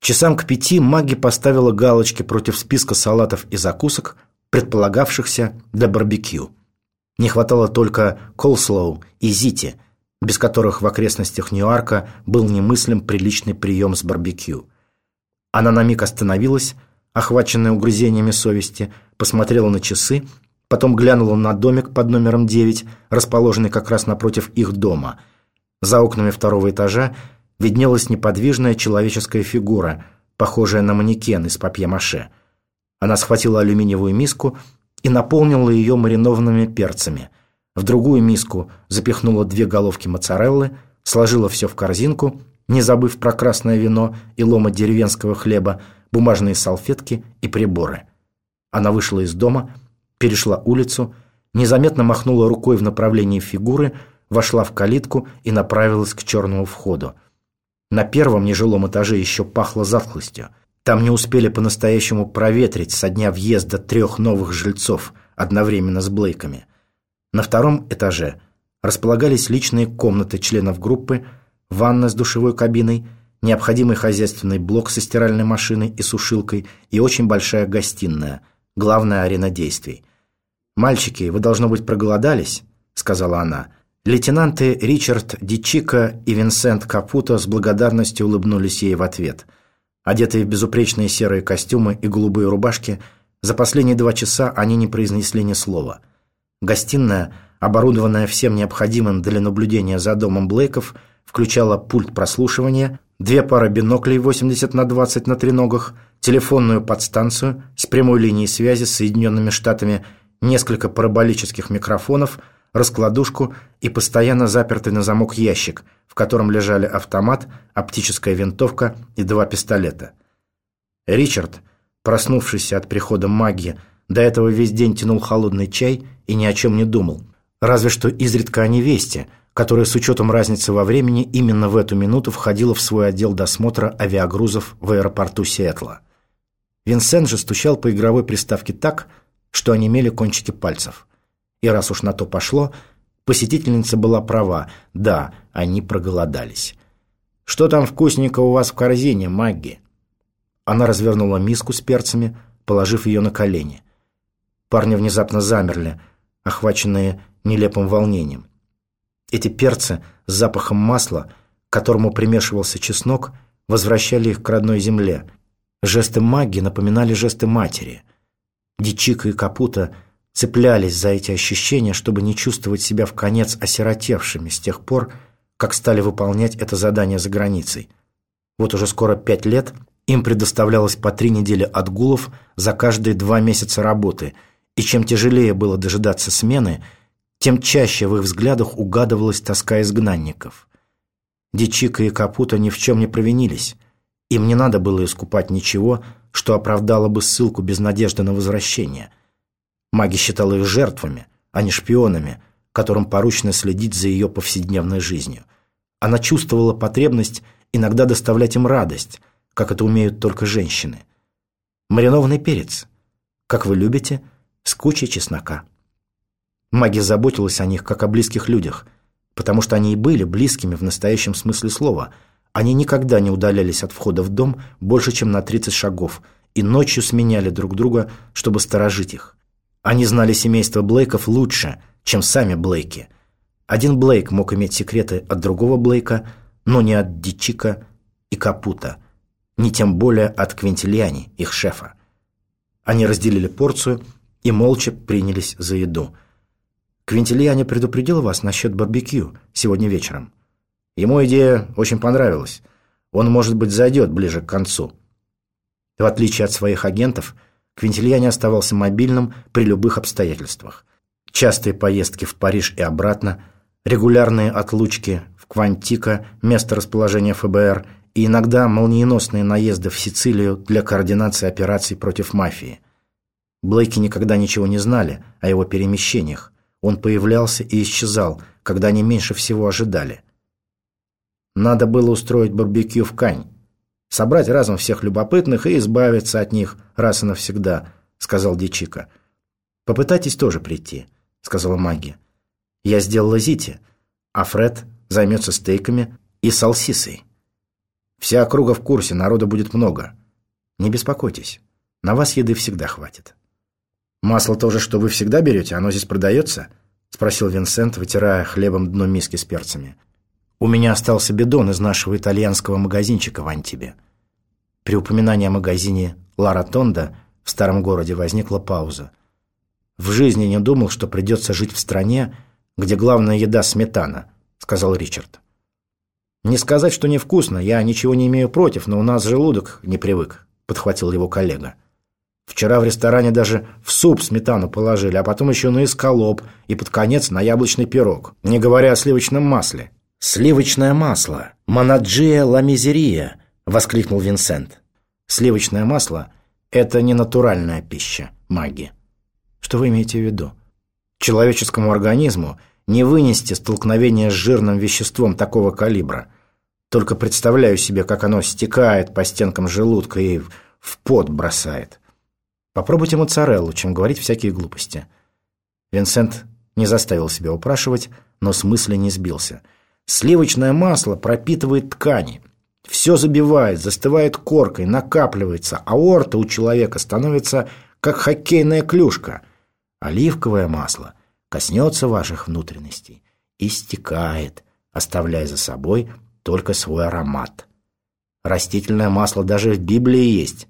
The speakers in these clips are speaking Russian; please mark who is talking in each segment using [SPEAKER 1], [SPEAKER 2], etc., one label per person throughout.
[SPEAKER 1] Часам к пяти Маги поставила галочки против списка салатов и закусок, предполагавшихся для барбекю. Не хватало только колслоу и зити, без которых в окрестностях Ньюарка был немыслим приличный прием с барбекю. Она на миг остановилась, охваченная угрызениями совести, посмотрела на часы, потом глянула на домик под номером 9, расположенный как раз напротив их дома. За окнами второго этажа виднелась неподвижная человеческая фигура, похожая на манекен из папье-маше. Она схватила алюминиевую миску и наполнила ее маринованными перцами. В другую миску запихнула две головки моцареллы, сложила все в корзинку, не забыв про красное вино и лома деревенского хлеба, бумажные салфетки и приборы. Она вышла из дома, перешла улицу, незаметно махнула рукой в направлении фигуры, вошла в калитку и направилась к черному входу. На первом нежилом этаже еще пахло затхлостью. Там не успели по-настоящему проветрить со дня въезда трех новых жильцов одновременно с Блейками. На втором этаже располагались личные комнаты членов группы, ванна с душевой кабиной, необходимый хозяйственный блок со стиральной машиной и сушилкой и очень большая гостиная, главная арена действий. «Мальчики, вы, должно быть, проголодались?» — сказала она. Лейтенанты Ричард Дичика и Винсент Капуто с благодарностью улыбнулись ей в ответ. Одетые в безупречные серые костюмы и голубые рубашки, за последние два часа они не произнесли ни слова. Гостиная, оборудованная всем необходимым для наблюдения за домом Блейков, включала пульт прослушивания, две пары биноклей 80 на 20 на треногах, телефонную подстанцию с прямой линией связи с Соединенными Штатами, несколько параболических микрофонов – раскладушку и постоянно запертый на замок ящик, в котором лежали автомат, оптическая винтовка и два пистолета. Ричард, проснувшийся от прихода магии, до этого весь день тянул холодный чай и ни о чем не думал. Разве что изредка о невесте, которая с учетом разницы во времени именно в эту минуту входила в свой отдел досмотра авиагрузов в аэропорту Сиэтла. Винсент же стучал по игровой приставке так, что онемели кончики пальцев. И раз уж на то пошло, посетительница была права. Да, они проголодались. «Что там вкусненько у вас в корзине, Магги?» Она развернула миску с перцами, положив ее на колени. Парни внезапно замерли, охваченные нелепым волнением. Эти перцы с запахом масла, к которому примешивался чеснок, возвращали их к родной земле. Жесты Магги напоминали жесты матери. Дичика и Капута – цеплялись за эти ощущения, чтобы не чувствовать себя в конец осиротевшими с тех пор, как стали выполнять это задание за границей. Вот уже скоро пять лет им предоставлялось по три недели отгулов за каждые два месяца работы, и чем тяжелее было дожидаться смены, тем чаще в их взглядах угадывалась тоска изгнанников. Дичика и Капута ни в чем не провинились. Им не надо было искупать ничего, что оправдало бы ссылку без надежды на возвращение – Маги считала их жертвами, а не шпионами, которым поручено следить за ее повседневной жизнью. Она чувствовала потребность иногда доставлять им радость, как это умеют только женщины. Маринованный перец, как вы любите, с кучей чеснока. Маги заботилась о них, как о близких людях, потому что они и были близкими в настоящем смысле слова. Они никогда не удалялись от входа в дом больше, чем на 30 шагов, и ночью сменяли друг друга, чтобы сторожить их. Они знали семейство Блейков лучше, чем сами Блейки. Один Блейк мог иметь секреты от другого Блейка, но не от Дичика и Капута, не тем более от Квинтильяни, их шефа. Они разделили порцию и молча принялись за еду. Квинтильяни предупредил вас насчет барбекю сегодня вечером. Ему идея очень понравилась. Он, может быть, зайдет ближе к концу. В отличие от своих агентов – Квинтильяне оставался мобильным при любых обстоятельствах. Частые поездки в Париж и обратно, регулярные отлучки в Квантика, место расположения ФБР, и иногда молниеносные наезды в Сицилию для координации операций против мафии. Блейки никогда ничего не знали о его перемещениях. Он появлялся и исчезал, когда они меньше всего ожидали. Надо было устроить барбекю в Кань собрать разом всех любопытных и избавиться от них раз и навсегда», — сказал Дичика. «Попытайтесь тоже прийти», — сказала Маги. «Я сделала Зити, а Фред займется стейками и салсисой». Вся округа в курсе, народа будет много. Не беспокойтесь, на вас еды всегда хватит. Масло тоже, что вы всегда берете, оно здесь продается? Спросил Винсент, вытирая хлебом дно миски с перцами. У меня остался бидон из нашего итальянского магазинчика в Антибе. При упоминании о магазине Лара Тонда в старом городе возникла пауза. В жизни не думал, что придется жить в стране, где главная еда сметана, сказал Ричард. Не сказать, что невкусно, я ничего не имею против, но у нас желудок не привык, подхватил его коллега. Вчера в ресторане даже в суп сметану положили, а потом еще на эскалоп и под конец на яблочный пирог, не говоря о сливочном масле. «Сливочное масло! Манаджия ламизерия!» — воскликнул Винсент. «Сливочное масло — это не натуральная пища, маги». «Что вы имеете в виду?» «Человеческому организму не вынести столкновение с жирным веществом такого калибра. Только представляю себе, как оно стекает по стенкам желудка и в пот бросает. Попробуйте моцареллу, чем говорить всякие глупости». Винсент не заставил себя упрашивать, но с мысли не сбился. Сливочное масло пропитывает ткани. Все забивает, застывает коркой, накапливается, а орта у человека становится как хоккейная клюшка. Оливковое масло коснется ваших внутренностей и стекает, оставляя за собой только свой аромат. Растительное масло даже в Библии есть.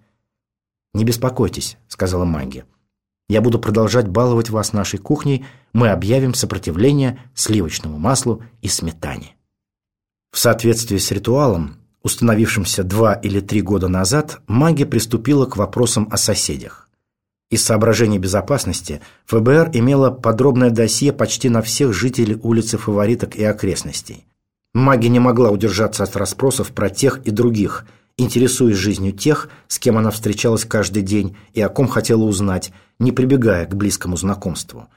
[SPEAKER 1] «Не беспокойтесь», — сказала Магги. «Я буду продолжать баловать вас нашей кухней. Мы объявим сопротивление сливочному маслу и сметане». В соответствии с ритуалом, установившимся два или три года назад, Магги приступила к вопросам о соседях. Из соображений безопасности ФБР имела подробное досье почти на всех жителей улицы Фавориток и окрестностей. Маги не могла удержаться от расспросов про тех и других – интересуясь жизнью тех, с кем она встречалась каждый день и о ком хотела узнать, не прибегая к близкому знакомству.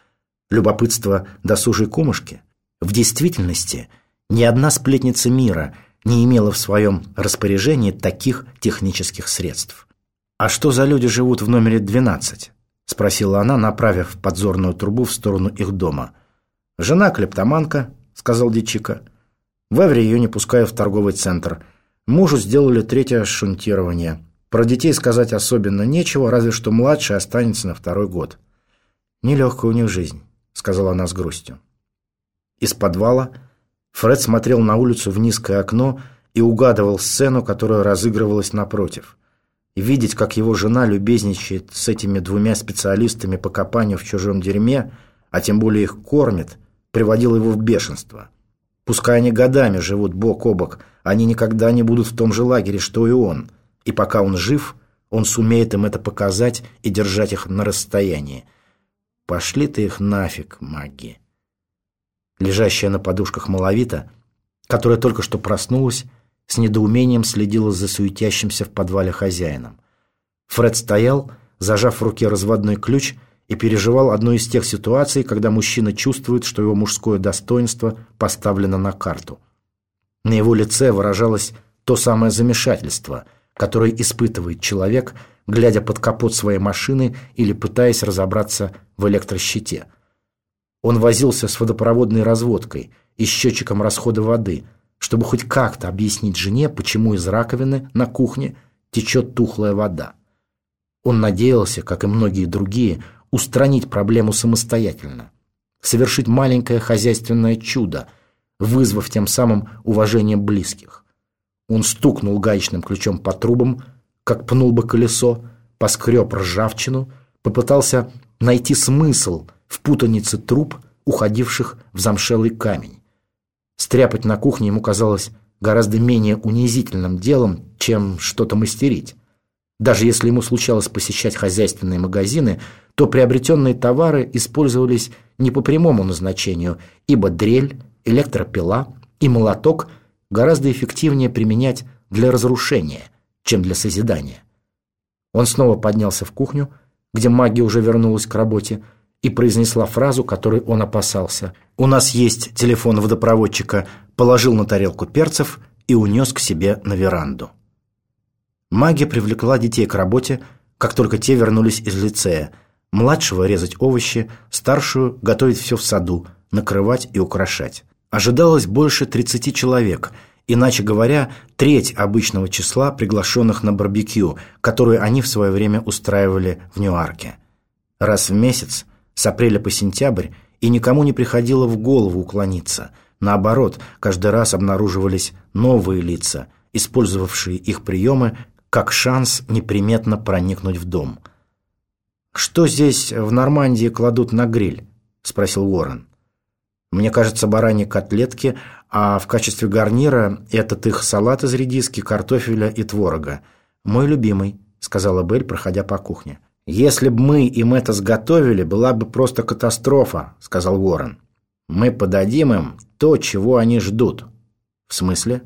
[SPEAKER 1] Любопытство досужей кумушки. В действительности ни одна сплетница мира не имела в своем распоряжении таких технических средств. «А что за люди живут в номере 12?» – спросила она, направив подзорную трубу в сторону их дома. «Жена клептоманка», – сказал Дичика. «В Эвре ее не пускают в торговый центр – Мужу сделали третье шунтирование. Про детей сказать особенно нечего, разве что младший останется на второй год. «Нелегкая у них жизнь», — сказала она с грустью. Из подвала Фред смотрел на улицу в низкое окно и угадывал сцену, которая разыгрывалась напротив. И видеть, как его жена любезничает с этими двумя специалистами по копанию в чужом дерьме, а тем более их кормит, приводило его в бешенство. Пускай они годами живут бок о бок, они никогда не будут в том же лагере, что и он. И пока он жив, он сумеет им это показать и держать их на расстоянии. Пошли ты их нафиг, маги. Лежащая на подушках маловита, которая только что проснулась, с недоумением следила за суетящимся в подвале хозяином. Фред стоял, зажав в руке разводной ключ и переживал одну из тех ситуаций, когда мужчина чувствует, что его мужское достоинство поставлено на карту. На его лице выражалось то самое замешательство, которое испытывает человек, глядя под капот своей машины или пытаясь разобраться в электрощите. Он возился с водопроводной разводкой и счетчиком расхода воды, чтобы хоть как-то объяснить жене, почему из раковины на кухне течет тухлая вода. Он надеялся, как и многие другие, устранить проблему самостоятельно, совершить маленькое хозяйственное чудо, вызвав тем самым уважение близких. Он стукнул гаечным ключом по трубам, как пнул бы колесо, поскреб ржавчину, попытался найти смысл в путанице труб, уходивших в замшелый камень. Стряпать на кухне ему казалось гораздо менее унизительным делом, чем что-то мастерить. Даже если ему случалось посещать хозяйственные магазины, то приобретенные товары использовались не по прямому назначению, ибо дрель, электропила и молоток гораздо эффективнее применять для разрушения, чем для созидания. Он снова поднялся в кухню, где магия уже вернулась к работе, и произнесла фразу, которой он опасался. «У нас есть телефон водопроводчика», положил на тарелку перцев и унес к себе на веранду. Магия привлекла детей к работе, как только те вернулись из лицея. Младшего резать овощи, старшую готовить все в саду, накрывать и украшать. Ожидалось больше 30 человек, Иначе говоря, треть обычного числа приглашенных на барбекю, которую они в свое время устраивали в Ньюарке. Раз в месяц, с апреля по сентябрь, и никому не приходило в голову уклониться. Наоборот, каждый раз обнаруживались новые лица, использовавшие их приемы как шанс неприметно проникнуть в дом. «Что здесь в Нормандии кладут на гриль?» – спросил Уоррен. «Мне кажется, бараньи котлетки, а в качестве гарнира этот их салат из редиски, картофеля и творога. Мой любимый», — сказала Белль, проходя по кухне. «Если бы мы им это сготовили, была бы просто катастрофа», — сказал Уоррен. «Мы подадим им то, чего они ждут». «В смысле?»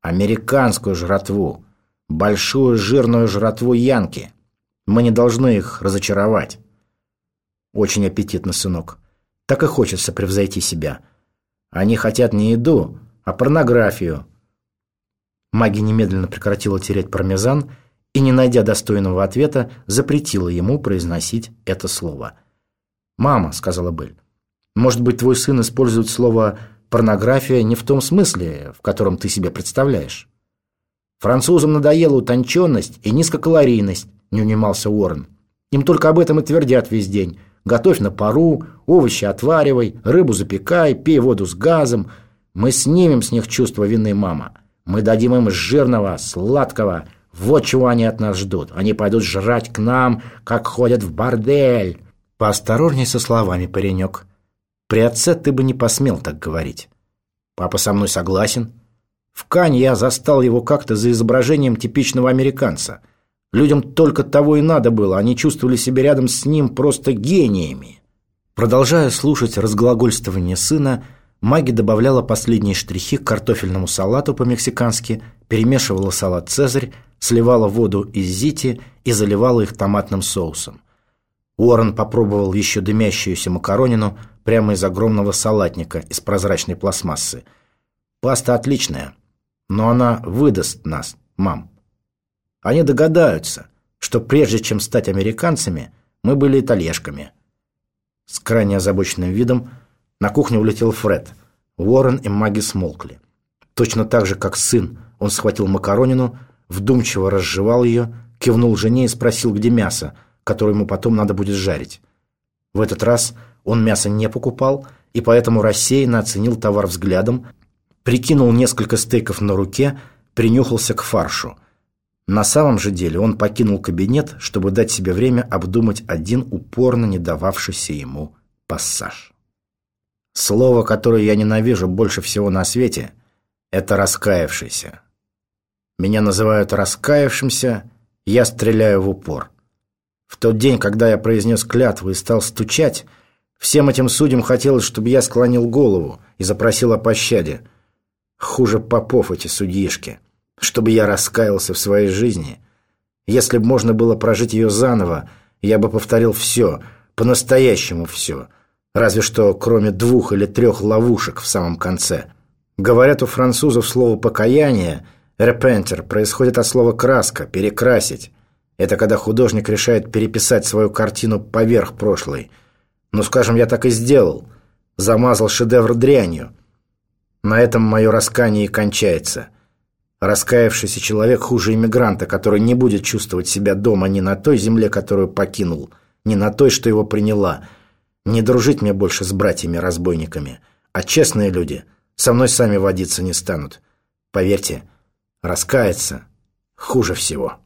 [SPEAKER 1] «Американскую жратву. Большую жирную жратву Янки. Мы не должны их разочаровать». «Очень аппетитно, сынок. Так и хочется превзойти себя». Они хотят не еду, а порнографию. Маги немедленно прекратила терять пармезан и, не найдя достойного ответа, запретила ему произносить это слово. «Мама», — сказала Белль, — «может быть, твой сын использует слово «порнография» не в том смысле, в котором ты себе представляешь?» «Французам надоела утонченность и низкокалорийность», — не унимался Уоррен. «Им только об этом и твердят весь день». Готовь на пару, овощи отваривай, рыбу запекай, пей воду с газом. Мы снимем с них чувство вины, мама. Мы дадим им жирного, сладкого. Вот чего они от нас ждут. Они пойдут жрать к нам, как ходят в бордель. Поосторожней со словами, паренек. При отце ты бы не посмел так говорить. Папа со мной согласен. В Кане я застал его как-то за изображением типичного американца – Людям только того и надо было, они чувствовали себя рядом с ним просто гениями. Продолжая слушать разглагольствование сына, Маги добавляла последние штрихи к картофельному салату по-мексикански, перемешивала салат «Цезарь», сливала воду из зити и заливала их томатным соусом. Уоррен попробовал еще дымящуюся макаронину прямо из огромного салатника из прозрачной пластмассы. «Паста отличная, но она выдаст нас, мам». Они догадаются, что прежде чем стать американцами, мы были итальяшками. С крайне озабоченным видом на кухню улетел Фред. Уоррен и маги смолкли. Точно так же, как сын, он схватил макаронину, вдумчиво разжевал ее, кивнул жене и спросил, где мясо, которое ему потом надо будет жарить. В этот раз он мясо не покупал и поэтому рассеянно оценил товар взглядом, прикинул несколько стейков на руке, принюхался к фаршу – на самом же деле он покинул кабинет, чтобы дать себе время обдумать один упорно не дававшийся ему пассаж. Слово, которое я ненавижу больше всего на свете, это раскаявшийся. Меня называют раскаявшимся, я стреляю в упор. В тот день, когда я произнес клятву и стал стучать, всем этим судьям хотелось, чтобы я склонил голову и запросил о пощаде. Хуже попов эти судьишки чтобы я раскаялся в своей жизни. Если бы можно было прожить ее заново, я бы повторил все, по-настоящему все. Разве что кроме двух или трех ловушек в самом конце. Говорят у французов слово «покаяние» «репентер» происходит от слова «краска», «перекрасить». Это когда художник решает переписать свою картину поверх прошлой. Ну, скажем, я так и сделал. Замазал шедевр дрянью. На этом мое раскание и кончается. Раскаявшийся человек хуже иммигранта, который не будет чувствовать себя дома ни на той земле, которую покинул, ни на той, что его приняла. Не дружить мне больше с братьями-разбойниками. А честные люди со мной сами водиться не станут. Поверьте, раскаяться хуже всего.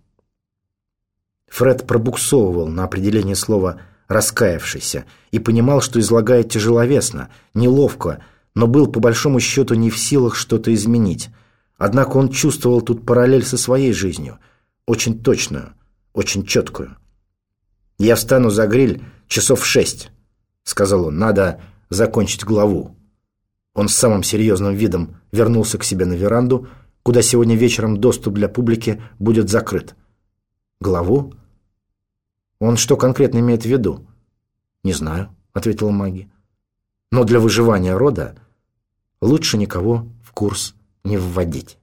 [SPEAKER 1] Фред пробуксовывал на определение слова «раскаявшийся» и понимал, что излагает тяжеловесно, неловко, но был по большому счету не в силах что-то изменить – Однако он чувствовал тут параллель со своей жизнью, очень точную, очень четкую. «Я встану за гриль часов в шесть», — сказал он, — «надо закончить главу». Он с самым серьезным видом вернулся к себе на веранду, куда сегодня вечером доступ для публики будет закрыт. «Главу?» «Он что конкретно имеет в виду?» «Не знаю», — ответила маги. «Но для выживания рода лучше никого в курс не вводить.